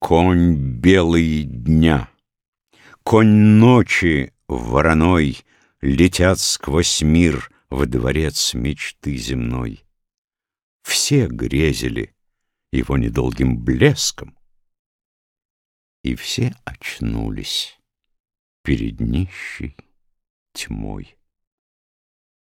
Конь белый дня, конь ночи вороной Летят сквозь мир в дворец мечты земной. Все грезили его недолгим блеском, И все очнулись перед нищей тьмой.